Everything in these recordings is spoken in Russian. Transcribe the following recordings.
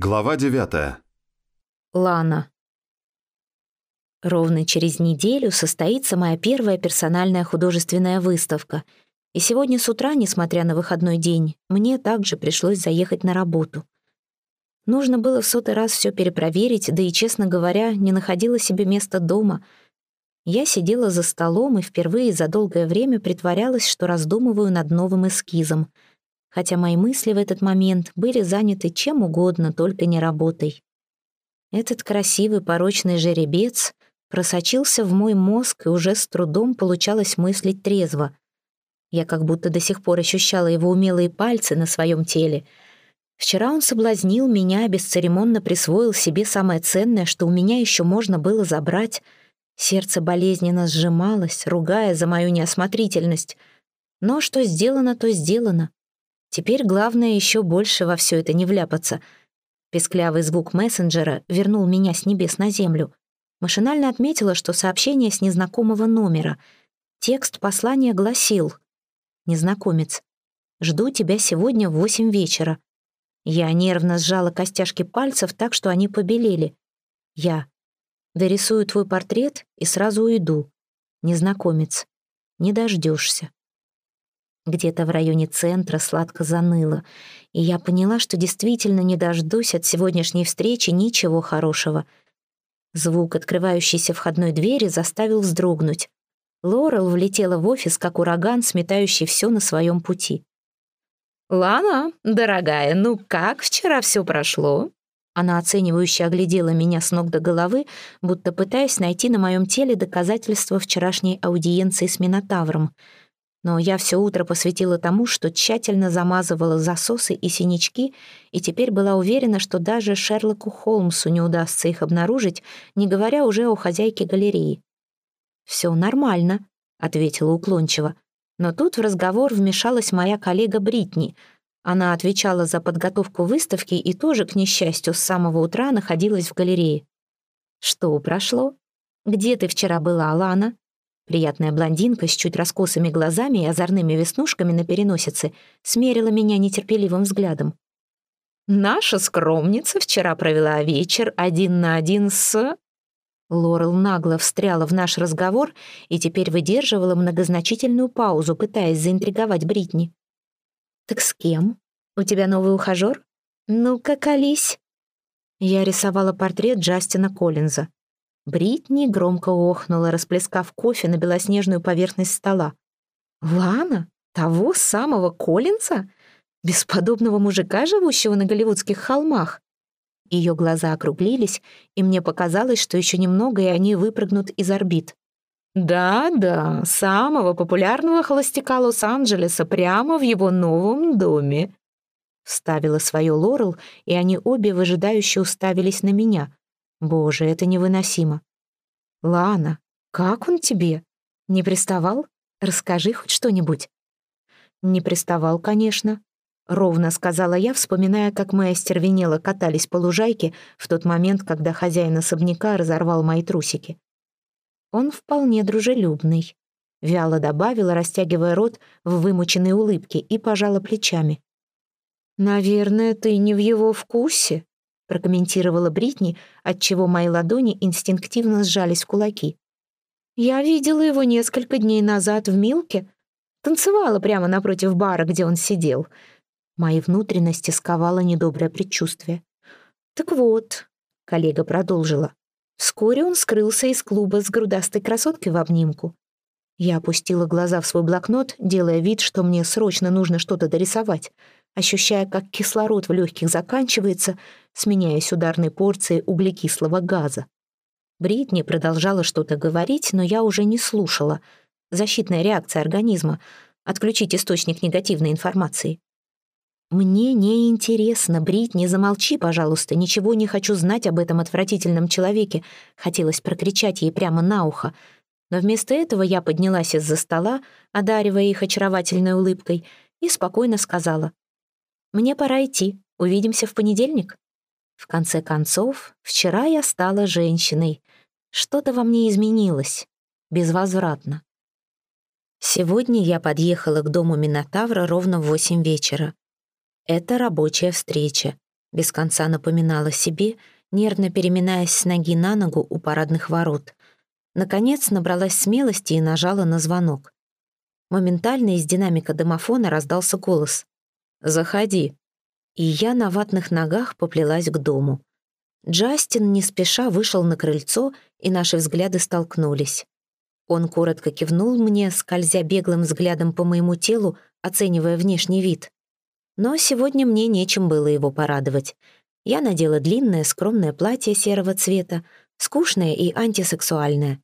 Глава 9. Лана. Ровно через неделю состоится моя первая персональная художественная выставка. И сегодня с утра, несмотря на выходной день, мне также пришлось заехать на работу. Нужно было в сотый раз все перепроверить, да и, честно говоря, не находила себе места дома. Я сидела за столом и впервые за долгое время притворялась, что раздумываю над новым эскизом — хотя мои мысли в этот момент были заняты чем угодно, только не работой. Этот красивый порочный жеребец просочился в мой мозг, и уже с трудом получалось мыслить трезво. Я как будто до сих пор ощущала его умелые пальцы на своем теле. Вчера он соблазнил меня, бесцеремонно присвоил себе самое ценное, что у меня еще можно было забрать. Сердце болезненно сжималось, ругая за мою неосмотрительность. Но что сделано, то сделано. Теперь главное еще больше во все это не вляпаться. Песклявый звук мессенджера вернул меня с небес на землю. Машинально отметила, что сообщение с незнакомого номера. Текст послания гласил «Незнакомец, жду тебя сегодня в восемь вечера». Я нервно сжала костяшки пальцев так, что они побелели. Я дорисую твой портрет и сразу уйду. Незнакомец, не дождешься. Где-то в районе центра сладко заныло, и я поняла, что действительно не дождусь от сегодняшней встречи ничего хорошего. Звук открывающейся входной двери заставил вздрогнуть. Лорел влетела в офис, как ураган, сметающий все на своем пути. «Лана, дорогая, ну как вчера все прошло?» Она оценивающе оглядела меня с ног до головы, будто пытаясь найти на моем теле доказательства вчерашней аудиенции с Минотавром — но я все утро посвятила тому, что тщательно замазывала засосы и синячки, и теперь была уверена, что даже Шерлоку Холмсу не удастся их обнаружить, не говоря уже о хозяйке галереи. «Все нормально», — ответила уклончиво. Но тут в разговор вмешалась моя коллега Бритни. Она отвечала за подготовку выставки и тоже, к несчастью, с самого утра находилась в галерее. «Что прошло? Где ты вчера была, Алана?» Приятная блондинка с чуть раскосыми глазами и озорными веснушками на переносице смерила меня нетерпеливым взглядом. «Наша скромница вчера провела вечер один на один с...» Лорел нагло встряла в наш разговор и теперь выдерживала многозначительную паузу, пытаясь заинтриговать Бритни. «Так с кем? У тебя новый ухажер? Ну-ка, колись!» Я рисовала портрет Джастина Коллинза. Бритни громко охнула, расплескав кофе на белоснежную поверхность стола. «Лана? Того самого Коллинза? Бесподобного мужика, живущего на голливудских холмах?» Ее глаза округлились, и мне показалось, что еще немного, и они выпрыгнут из орбит. «Да-да, самого популярного холостяка Лос-Анджелеса прямо в его новом доме», вставила свое Лорел, и они обе выжидающе уставились на меня. Боже, это невыносимо. Лана, как он тебе? Не приставал? Расскажи хоть что-нибудь. Не приставал, конечно. Ровно сказала я, вспоминая, как мы остервенело катались по лужайке в тот момент, когда хозяин особняка разорвал мои трусики. Он вполне дружелюбный. Вяло добавила, растягивая рот в вымученной улыбке, и пожала плечами. «Наверное, ты не в его вкусе», прокомментировала Бритни, отчего мои ладони инстинктивно сжались в кулаки. «Я видела его несколько дней назад в Милке. Танцевала прямо напротив бара, где он сидел. Мои внутренности сковало недоброе предчувствие. «Так вот», — коллега продолжила, вскоре он скрылся из клуба с грудастой красоткой в обнимку. Я опустила глаза в свой блокнот, делая вид, что мне срочно нужно что-то дорисовать — ощущая, как кислород в легких заканчивается, сменяясь ударной порцией углекислого газа. Бритни продолжала что-то говорить, но я уже не слушала. Защитная реакция организма — отключить источник негативной информации. «Мне не интересно, Бритни, замолчи, пожалуйста, ничего не хочу знать об этом отвратительном человеке», хотелось прокричать ей прямо на ухо. Но вместо этого я поднялась из-за стола, одаривая их очаровательной улыбкой, и спокойно сказала мне пора идти. Увидимся в понедельник. В конце концов, вчера я стала женщиной. Что-то во мне изменилось. Безвозвратно. Сегодня я подъехала к дому Минотавра ровно в восемь вечера. Это рабочая встреча. без конца напоминала себе, нервно переминаясь с ноги на ногу у парадных ворот. Наконец набралась смелости и нажала на звонок. Моментально из динамика домофона раздался голос. «Заходи». И я на ватных ногах поплелась к дому. Джастин не спеша вышел на крыльцо, и наши взгляды столкнулись. Он коротко кивнул мне, скользя беглым взглядом по моему телу, оценивая внешний вид. Но сегодня мне нечем было его порадовать. Я надела длинное скромное платье серого цвета, скучное и антисексуальное.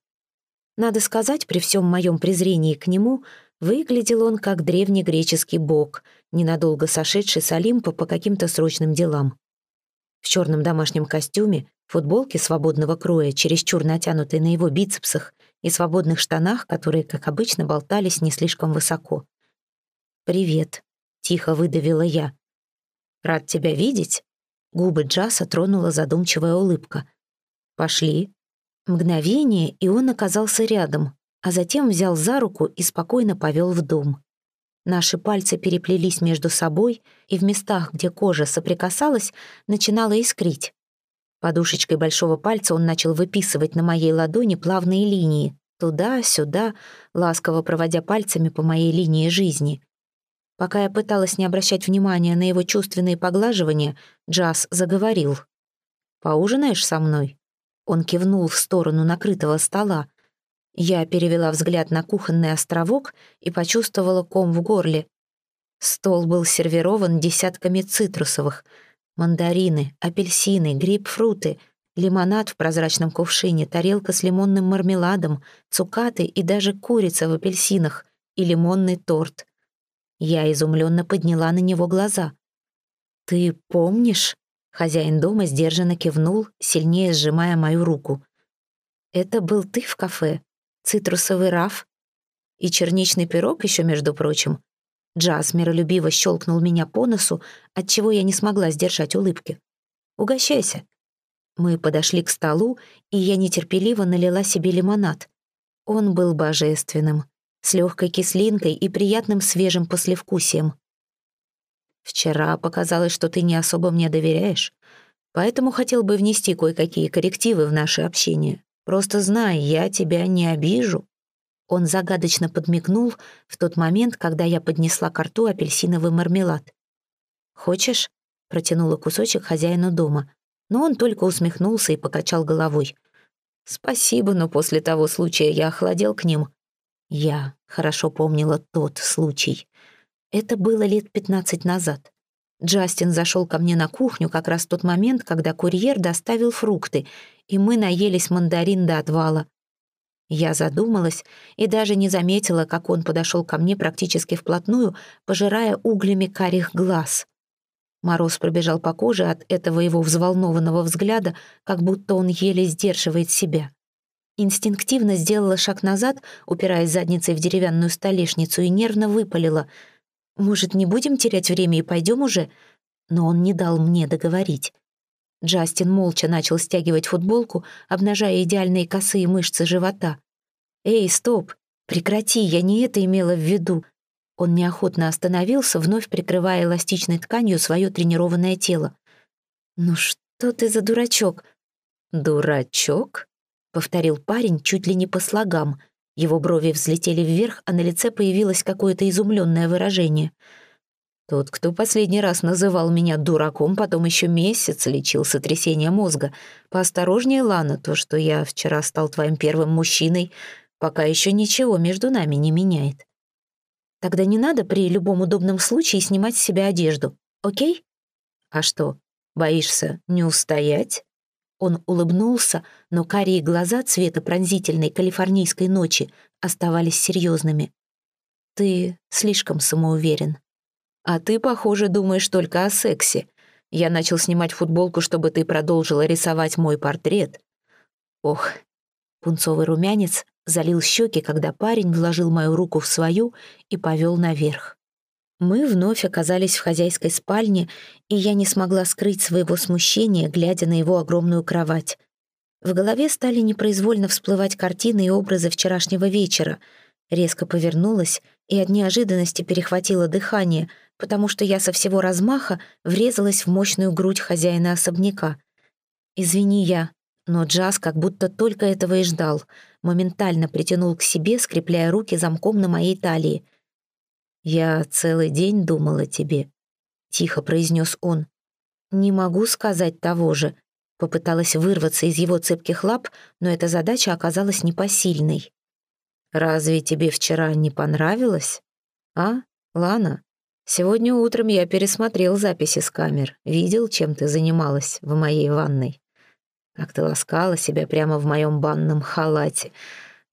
Надо сказать, при всем моем презрении к нему, выглядел он как древнегреческий бог, ненадолго сошедший с Олимпа по каким-то срочным делам. В черном домашнем костюме, футболке свободного кроя, чересчур натянутой на его бицепсах, и свободных штанах, которые, как обычно, болтались не слишком высоко. «Привет», — тихо выдавила я. «Рад тебя видеть?» Губы Джаса тронула задумчивая улыбка. «Пошли». Мгновение, и он оказался рядом, а затем взял за руку и спокойно повел в дом. Наши пальцы переплелись между собой, и в местах, где кожа соприкасалась, начинала искрить. Подушечкой большого пальца он начал выписывать на моей ладони плавные линии, туда-сюда, ласково проводя пальцами по моей линии жизни. Пока я пыталась не обращать внимания на его чувственные поглаживания, Джаз заговорил. «Поужинаешь со мной?» Он кивнул в сторону накрытого стола. Я перевела взгляд на кухонный островок и почувствовала ком в горле. Стол был сервирован десятками цитрусовых. Мандарины, апельсины, грейпфруты, лимонад в прозрачном кувшине, тарелка с лимонным мармеладом, цукаты и даже курица в апельсинах и лимонный торт. Я изумленно подняла на него глаза. «Ты помнишь?» Хозяин дома сдержанно кивнул, сильнее сжимая мою руку. «Это был ты в кафе? Цитрусовый раф? И черничный пирог еще, между прочим?» Джаз миролюбиво щелкнул меня по носу, отчего я не смогла сдержать улыбки. «Угощайся». Мы подошли к столу, и я нетерпеливо налила себе лимонад. Он был божественным, с легкой кислинкой и приятным свежим послевкусием. Вчера показалось, что ты не особо мне доверяешь, поэтому хотел бы внести кое-какие коррективы в наше общение. Просто знай, я тебя не обижу». Он загадочно подмигнул в тот момент, когда я поднесла к рту апельсиновый мармелад. «Хочешь?» — протянула кусочек хозяину дома, но он только усмехнулся и покачал головой. «Спасибо, но после того случая я охладел к ним». Я хорошо помнила тот случай. Это было лет пятнадцать назад. Джастин зашел ко мне на кухню как раз в тот момент, когда курьер доставил фрукты, и мы наелись мандарин до отвала. Я задумалась и даже не заметила, как он подошел ко мне практически вплотную, пожирая углями карих глаз. Мороз пробежал по коже от этого его взволнованного взгляда, как будто он еле сдерживает себя. Инстинктивно сделала шаг назад, упираясь задницей в деревянную столешницу, и нервно выпалила — может, не будем терять время и пойдем уже?» Но он не дал мне договорить. Джастин молча начал стягивать футболку, обнажая идеальные косые мышцы живота. «Эй, стоп! Прекрати, я не это имела в виду!» Он неохотно остановился, вновь прикрывая эластичной тканью свое тренированное тело. «Ну что ты за дурачок?» «Дурачок?» — повторил парень чуть ли не по слогам — его брови взлетели вверх, а на лице появилось какое-то изумленное выражение. «Тот, кто последний раз называл меня дураком, потом еще месяц лечил сотрясение мозга. Поосторожнее, Лана, то, что я вчера стал твоим первым мужчиной, пока еще ничего между нами не меняет. Тогда не надо при любом удобном случае снимать с себя одежду, окей? А что, боишься не устоять?» Он улыбнулся, но карие глаза цвета пронзительной калифорнийской ночи оставались серьезными. «Ты слишком самоуверен. А ты, похоже, думаешь только о сексе. Я начал снимать футболку, чтобы ты продолжила рисовать мой портрет. Ох, пунцовый румянец залил щеки, когда парень вложил мою руку в свою и повел наверх. Мы вновь оказались в хозяйской спальне, и я не смогла скрыть своего смущения, глядя на его огромную кровать. В голове стали непроизвольно всплывать картины и образы вчерашнего вечера. Резко повернулась и от неожиданности перехватила дыхание, потому что я со всего размаха врезалась в мощную грудь хозяина особняка. «Извини я», но Джаз как будто только этого и ждал, моментально притянул к себе, скрепляя руки замком на моей талии. «Я целый день думал о тебе», — тихо произнес он. «Не могу сказать того же», — попыталась вырваться из его цепких лап, но эта задача оказалась непосильной. «Разве тебе вчера не понравилось? А, Лана? Сегодня утром я пересмотрел записи с камер, видел, чем ты занималась в моей ванной. Как ты ласкала себя прямо в моем банном халате.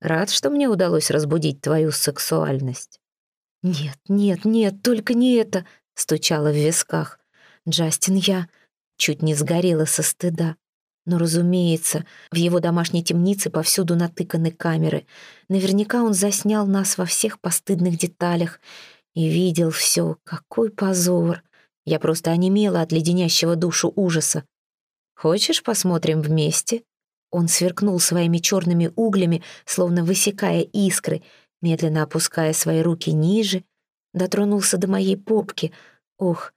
Рад, что мне удалось разбудить твою сексуальность». «Нет, нет, нет, только не это!» — стучала в висках. «Джастин, я...» Чуть не сгорела со стыда. Но, разумеется, в его домашней темнице повсюду натыканы камеры. Наверняка он заснял нас во всех постыдных деталях и видел все. Какой позор! Я просто онемела от леденящего душу ужаса. «Хочешь, посмотрим вместе?» Он сверкнул своими черными углями, словно высекая искры, медленно опуская свои руки ниже, дотронулся до моей попки. Ох,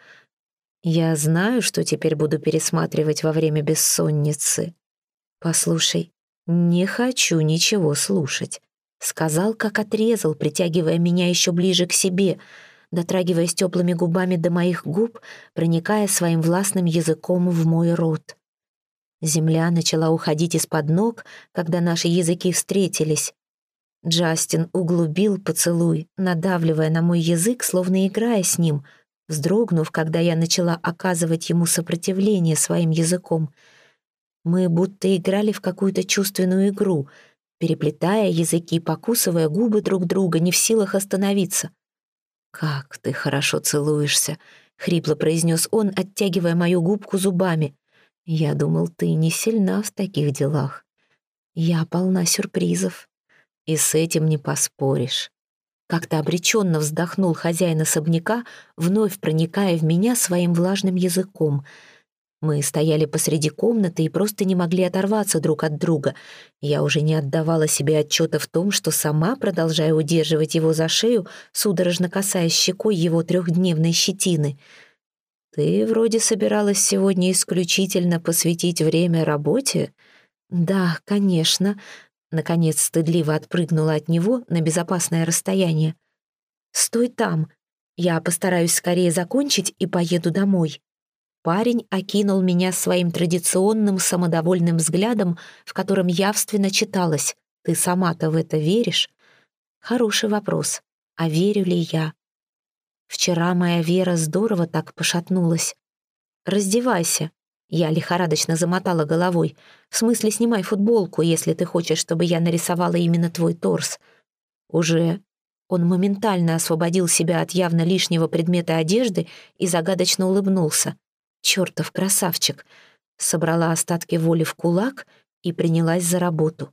я знаю, что теперь буду пересматривать во время бессонницы. Послушай, не хочу ничего слушать. Сказал, как отрезал, притягивая меня еще ближе к себе, дотрагиваясь теплыми губами до моих губ, проникая своим властным языком в мой рот. Земля начала уходить из-под ног, когда наши языки встретились. Джастин углубил поцелуй, надавливая на мой язык, словно играя с ним, вздрогнув, когда я начала оказывать ему сопротивление своим языком. Мы будто играли в какую-то чувственную игру, переплетая языки, покусывая губы друг друга, не в силах остановиться. «Как ты хорошо целуешься!» — хрипло произнес он, оттягивая мою губку зубами. Я думал, ты не сильна в таких делах. Я полна сюрпризов. И с этим не поспоришь. Как-то обреченно вздохнул хозяин особняка, вновь проникая в меня своим влажным языком. Мы стояли посреди комнаты и просто не могли оторваться друг от друга. Я уже не отдавала себе отчета в том, что сама продолжаю удерживать его за шею, судорожно касаясь щекой его трехдневной щетины — «Ты вроде собиралась сегодня исключительно посвятить время работе?» «Да, конечно», — наконец стыдливо отпрыгнула от него на безопасное расстояние. «Стой там. Я постараюсь скорее закончить и поеду домой». Парень окинул меня своим традиционным самодовольным взглядом, в котором явственно читалось «Ты сама-то в это веришь?» Хороший вопрос. А верю ли я? Вчера моя вера здорово так пошатнулась. «Раздевайся». Я лихорадочно замотала головой. «В смысле, снимай футболку, если ты хочешь, чтобы я нарисовала именно твой торс». «Уже». Он моментально освободил себя от явно лишнего предмета одежды и загадочно улыбнулся. «Чёртов красавчик!» Собрала остатки воли в кулак и принялась за работу.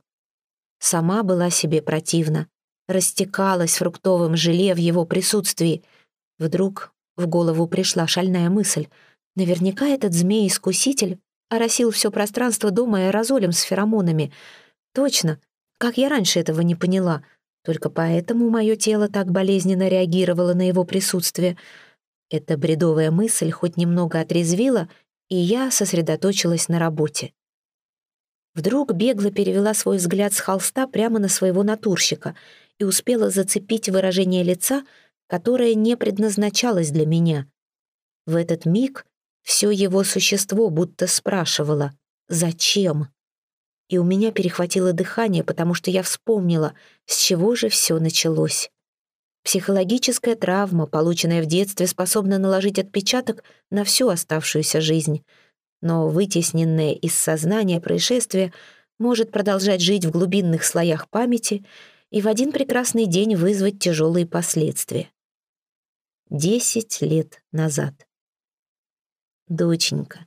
Сама была себе противна. Растекалась фруктовым желе в его присутствии — Вдруг в голову пришла шальная мысль. Наверняка этот змей-искуситель оросил все пространство дома аэрозолем с феромонами. Точно, как я раньше этого не поняла. Только поэтому мое тело так болезненно реагировало на его присутствие. Эта бредовая мысль хоть немного отрезвила, и я сосредоточилась на работе. Вдруг бегло перевела свой взгляд с холста прямо на своего натурщика и успела зацепить выражение лица, которое не предназначалось для меня. В этот миг все его существо будто спрашивало «Зачем?». И у меня перехватило дыхание, потому что я вспомнила, с чего же все началось. Психологическая травма, полученная в детстве, способна наложить отпечаток на всю оставшуюся жизнь. Но вытесненное из сознания происшествие может продолжать жить в глубинных слоях памяти и в один прекрасный день вызвать тяжелые последствия. Десять лет назад. «Доченька,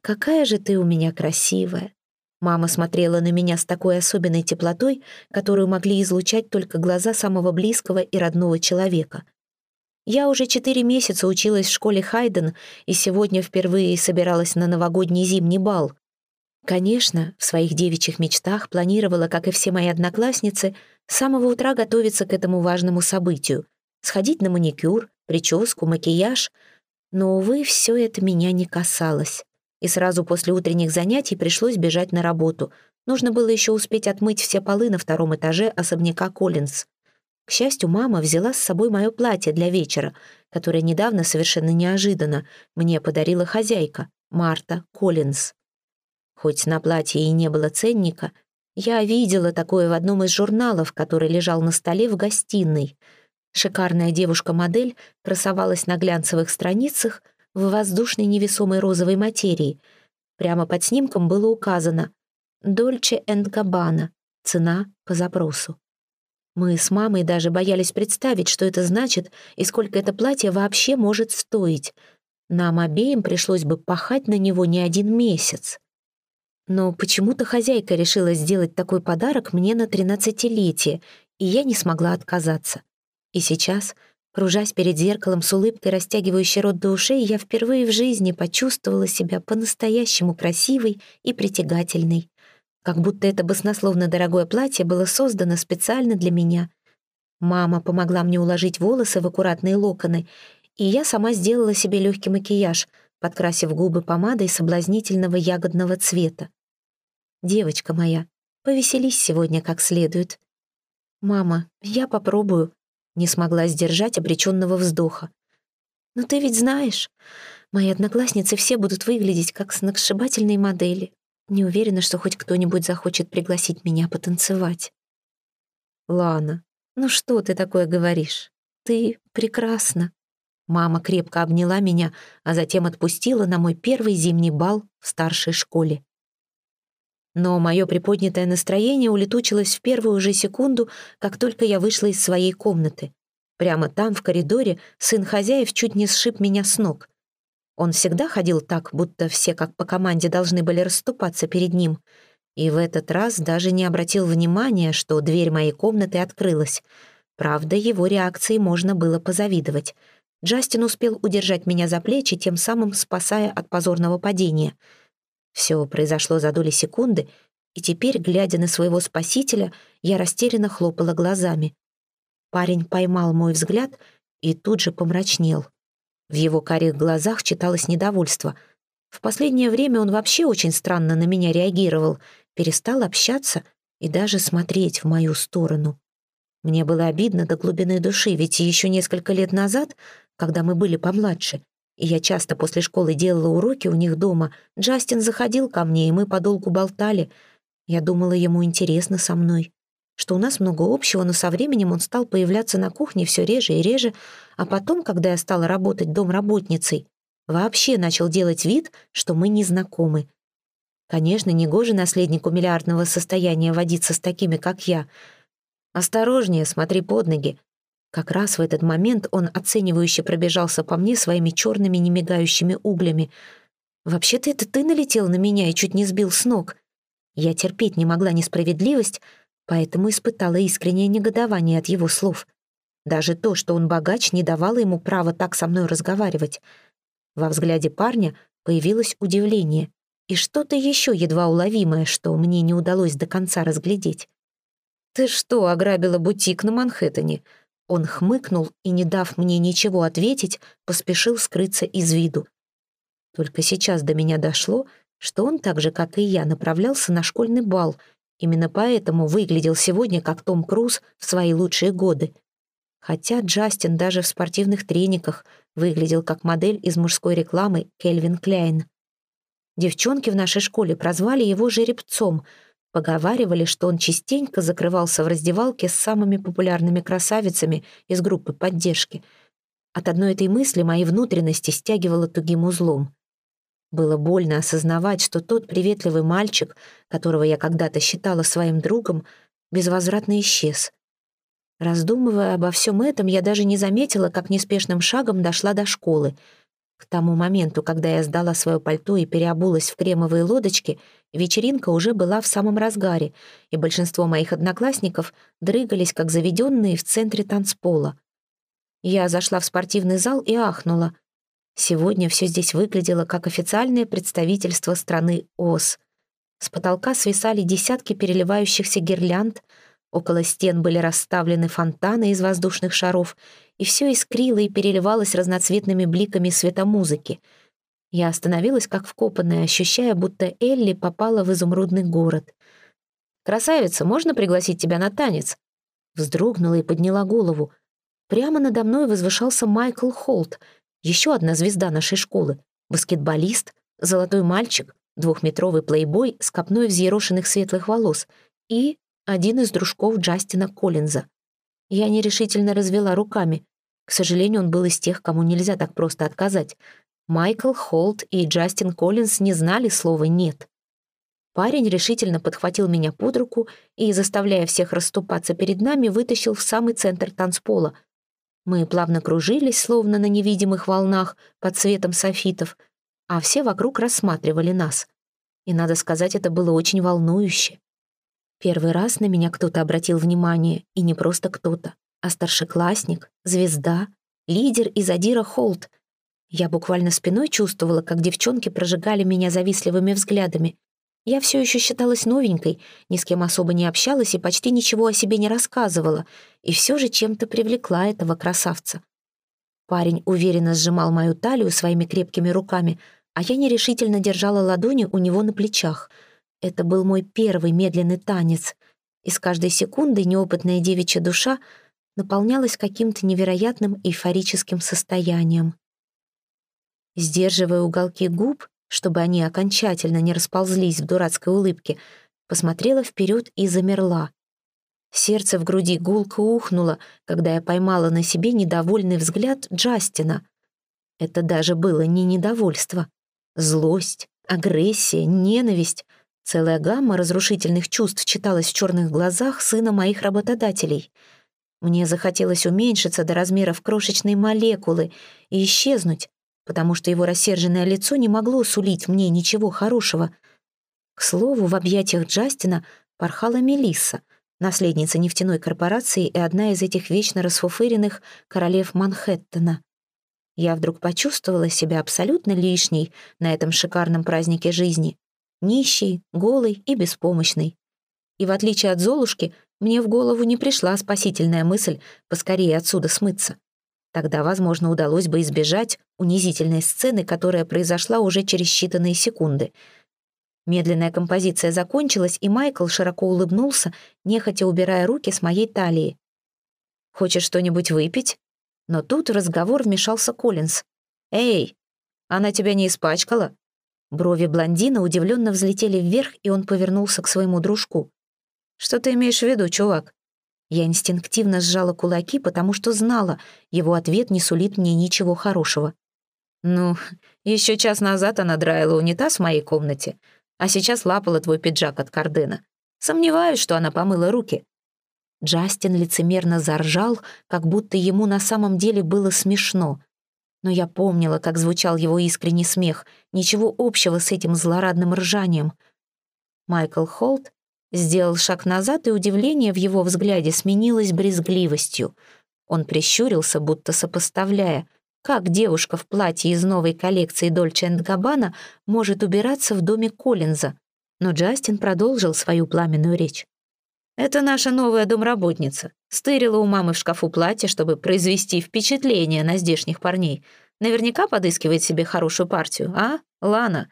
какая же ты у меня красивая!» Мама смотрела на меня с такой особенной теплотой, которую могли излучать только глаза самого близкого и родного человека. Я уже четыре месяца училась в школе Хайден и сегодня впервые собиралась на новогодний зимний бал. Конечно, в своих девичьих мечтах планировала, как и все мои одноклассницы, с самого утра готовиться к этому важному событию, сходить на маникюр, прическу, макияж. Но, увы, все это меня не касалось. И сразу после утренних занятий пришлось бежать на работу. Нужно было еще успеть отмыть все полы на втором этаже особняка Коллинз. К счастью, мама взяла с собой мое платье для вечера, которое недавно совершенно неожиданно мне подарила хозяйка, Марта Коллинз. Хоть на платье и не было ценника, я видела такое в одном из журналов, который лежал на столе в гостиной. Шикарная девушка-модель красовалась на глянцевых страницах в воздушной невесомой розовой материи. Прямо под снимком было указано «Дольче энд Габбана. Цена по запросу». Мы с мамой даже боялись представить, что это значит и сколько это платье вообще может стоить. Нам обеим пришлось бы пахать на него не один месяц. Но почему-то хозяйка решила сделать такой подарок мне на тринадцатилетие, и я не смогла отказаться. И сейчас, кружась перед зеркалом с улыбкой, растягивающей рот до ушей, я впервые в жизни почувствовала себя по-настоящему красивой и притягательной. Как будто это баснословно дорогое платье было создано специально для меня. Мама помогла мне уложить волосы в аккуратные локоны, и я сама сделала себе легкий макияж, подкрасив губы помадой соблазнительного ягодного цвета. Девочка моя, повеселись сегодня как следует. Мама, я попробую. Не смогла сдержать обреченного вздоха. Но ты ведь знаешь, мои одноклассницы все будут выглядеть как сногсшибательные модели. Не уверена, что хоть кто-нибудь захочет пригласить меня потанцевать. Лана, ну что ты такое говоришь? Ты прекрасна. Мама крепко обняла меня, а затем отпустила на мой первый зимний бал в старшей школе. Но мое приподнятое настроение улетучилось в первую же секунду, как только я вышла из своей комнаты. Прямо там, в коридоре, сын хозяев чуть не сшиб меня с ног. Он всегда ходил так, будто все как по команде должны были расступаться перед ним. И в этот раз даже не обратил внимания, что дверь моей комнаты открылась. Правда, его реакции можно было позавидовать. Джастин успел удержать меня за плечи, тем самым спасая от позорного падения — все произошло за доли секунды, и теперь, глядя на своего спасителя, я растерянно хлопала глазами. Парень поймал мой взгляд и тут же помрачнел. В его карих глазах читалось недовольство. В последнее время он вообще очень странно на меня реагировал, перестал общаться и даже смотреть в мою сторону. Мне было обидно до глубины души, ведь еще несколько лет назад, когда мы были помладше, я часто после школы делала уроки у них дома. Джастин заходил ко мне, и мы подолгу болтали. Я думала, ему интересно со мной. Что у нас много общего, но со временем он стал появляться на кухне все реже и реже, а потом, когда я стала работать домработницей, вообще начал делать вид, что мы не знакомы. Конечно, негоже наследнику миллиардного состояния водиться с такими, как я. «Осторожнее, смотри под ноги», как раз в этот момент он оценивающе пробежался по мне своими черными немигающими углями. «Вообще-то это ты налетел на меня и чуть не сбил с ног. Я терпеть не могла несправедливость, поэтому испытала искреннее негодование от его слов. Даже то, что он богач, не давало ему права так со мной разговаривать. Во взгляде парня появилось удивление и что-то еще едва уловимое, что мне не удалось до конца разглядеть. «Ты что, ограбила бутик на Манхэттене?» Он хмыкнул и, не дав мне ничего ответить, поспешил скрыться из виду. Только сейчас до меня дошло, что он так же, как и я, направлялся на школьный бал. Именно поэтому выглядел сегодня как Том Круз в свои лучшие годы. Хотя Джастин даже в спортивных трениках выглядел как модель из мужской рекламы Кельвин Кляйн. Девчонки в нашей школе прозвали его жеребцом — Поговаривали, что он частенько закрывался в раздевалке с самыми популярными красавицами из группы поддержки. От одной этой мысли мои внутренности стягивало тугим узлом. Было больно осознавать, что тот приветливый мальчик, которого я когда-то считала своим другом, безвозвратно исчез. Раздумывая обо всем этом, я даже не заметила, как неспешным шагом дошла до школы — к тому моменту, когда я сдала свое пальто и переобулась в кремовые лодочки, вечеринка уже была в самом разгаре, и большинство моих одноклассников дрыгались, как заведенные в центре танцпола. Я зашла в спортивный зал и ахнула. Сегодня все здесь выглядело как официальное представительство страны ОС. С потолка свисали десятки переливающихся гирлянд, Около стен были расставлены фонтаны из воздушных шаров, и все искрило и переливалось разноцветными бликами светомузыки. Я остановилась как вкопанная, ощущая, будто Элли попала в изумрудный город. «Красавица, можно пригласить тебя на танец?» Вздрогнула и подняла голову. Прямо надо мной возвышался Майкл Холт, еще одна звезда нашей школы, баскетболист, золотой мальчик, двухметровый плейбой с копной взъерошенных светлых волос и один из дружков Джастина Коллинза. Я нерешительно развела руками. К сожалению, он был из тех, кому нельзя так просто отказать. Майкл Холт и Джастин Коллинз не знали слова «нет». Парень решительно подхватил меня под руку и, заставляя всех расступаться перед нами, вытащил в самый центр танцпола. Мы плавно кружились, словно на невидимых волнах, под светом софитов, а все вокруг рассматривали нас. И, надо сказать, это было очень волнующе. Первый раз на меня кто-то обратил внимание, и не просто кто-то, а старшеклассник, звезда, лидер из Адира Холт. Я буквально спиной чувствовала, как девчонки прожигали меня завистливыми взглядами. Я все еще считалась новенькой, ни с кем особо не общалась и почти ничего о себе не рассказывала, и все же чем-то привлекла этого красавца. Парень уверенно сжимал мою талию своими крепкими руками, а я нерешительно держала ладони у него на плечах — это был мой первый медленный танец, и с каждой секундой неопытная девичья душа наполнялась каким-то невероятным эйфорическим состоянием. Сдерживая уголки губ, чтобы они окончательно не расползлись в дурацкой улыбке, посмотрела вперед и замерла. Сердце в груди гулко ухнуло, когда я поймала на себе недовольный взгляд Джастина. Это даже было не недовольство. Злость, агрессия, ненависть — Целая гамма разрушительных чувств читалась в черных глазах сына моих работодателей. Мне захотелось уменьшиться до размеров крошечной молекулы и исчезнуть, потому что его рассерженное лицо не могло сулить мне ничего хорошего. К слову, в объятиях Джастина порхала Мелисса, наследница нефтяной корпорации и одна из этих вечно расфуфыренных королев Манхэттена. Я вдруг почувствовала себя абсолютно лишней на этом шикарном празднике жизни нищий, голый и беспомощный. И в отличие от Золушки, мне в голову не пришла спасительная мысль поскорее отсюда смыться. Тогда, возможно, удалось бы избежать унизительной сцены, которая произошла уже через считанные секунды. Медленная композиция закончилась, и Майкл широко улыбнулся, нехотя убирая руки с моей талии. «Хочешь что-нибудь выпить?» Но тут в разговор вмешался Коллинз. «Эй, она тебя не испачкала?» Брови блондина удивленно взлетели вверх, и он повернулся к своему дружку. «Что ты имеешь в виду, чувак?» Я инстинктивно сжала кулаки, потому что знала, его ответ не сулит мне ничего хорошего. «Ну, еще час назад она драила унитаз в моей комнате, а сейчас лапала твой пиджак от Кардена. Сомневаюсь, что она помыла руки». Джастин лицемерно заржал, как будто ему на самом деле было смешно но я помнила, как звучал его искренний смех, ничего общего с этим злорадным ржанием. Майкл Холт сделал шаг назад, и удивление в его взгляде сменилось брезгливостью. Он прищурился, будто сопоставляя, как девушка в платье из новой коллекции Дольче энд Габбана может убираться в доме Коллинза. Но Джастин продолжил свою пламенную речь. «Это наша новая домработница. Стырила у мамы в шкафу платье, чтобы произвести впечатление на здешних парней. Наверняка подыскивает себе хорошую партию, а, Лана?»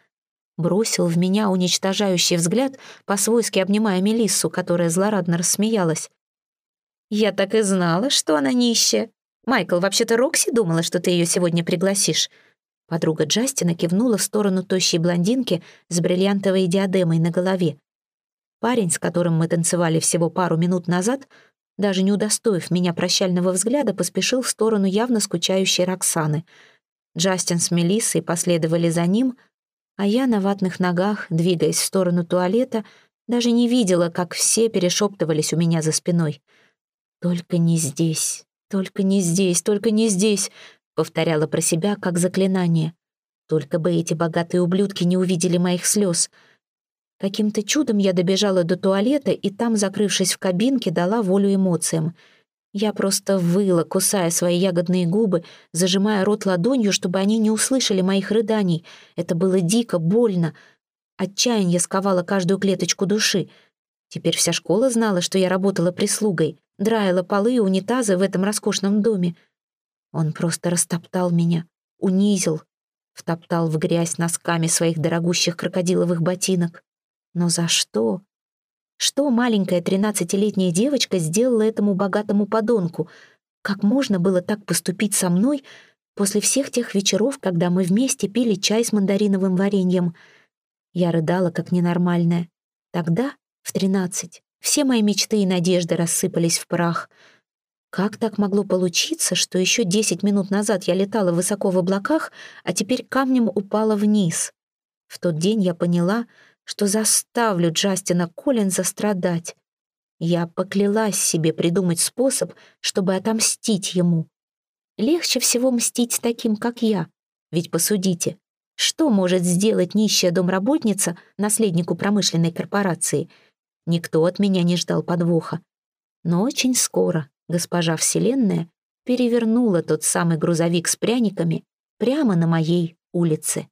Бросил в меня уничтожающий взгляд, по-свойски обнимая Мелиссу, которая злорадно рассмеялась. «Я так и знала, что она нищая. Майкл, вообще-то Рокси думала, что ты ее сегодня пригласишь». Подруга Джастина кивнула в сторону тощей блондинки с бриллиантовой диадемой на голове. Парень, с которым мы танцевали всего пару минут назад, даже не удостоив меня прощального взгляда, поспешил в сторону явно скучающей Роксаны. Джастин с Мелиссой последовали за ним, а я на ватных ногах, двигаясь в сторону туалета, даже не видела, как все перешептывались у меня за спиной. «Только не здесь, только не здесь, только не здесь», — повторяла про себя как заклинание. «Только бы эти богатые ублюдки не увидели моих слез», — Каким-то чудом я добежала до туалета и там, закрывшись в кабинке, дала волю эмоциям. Я просто выла, кусая свои ягодные губы, зажимая рот ладонью, чтобы они не услышали моих рыданий. Это было дико, больно. Отчаяние сковало каждую клеточку души. Теперь вся школа знала, что я работала прислугой, драила полы и унитазы в этом роскошном доме. Он просто растоптал меня, унизил, втоптал в грязь носками своих дорогущих крокодиловых ботинок. Но за что? Что маленькая тринадцатилетняя девочка сделала этому богатому подонку? Как можно было так поступить со мной после всех тех вечеров, когда мы вместе пили чай с мандариновым вареньем? Я рыдала, как ненормальная. Тогда, в тринадцать, все мои мечты и надежды рассыпались в прах — как так могло получиться, что еще десять минут назад я летала высоко в облаках, а теперь камнем упала вниз? В тот день я поняла, что заставлю Джастина Коллинза страдать. Я поклялась себе придумать способ, чтобы отомстить ему. Легче всего мстить таким, как я. Ведь посудите, что может сделать нищая домработница наследнику промышленной корпорации? Никто от меня не ждал подвоха. Но очень скоро госпожа Вселенная перевернула тот самый грузовик с пряниками прямо на моей улице.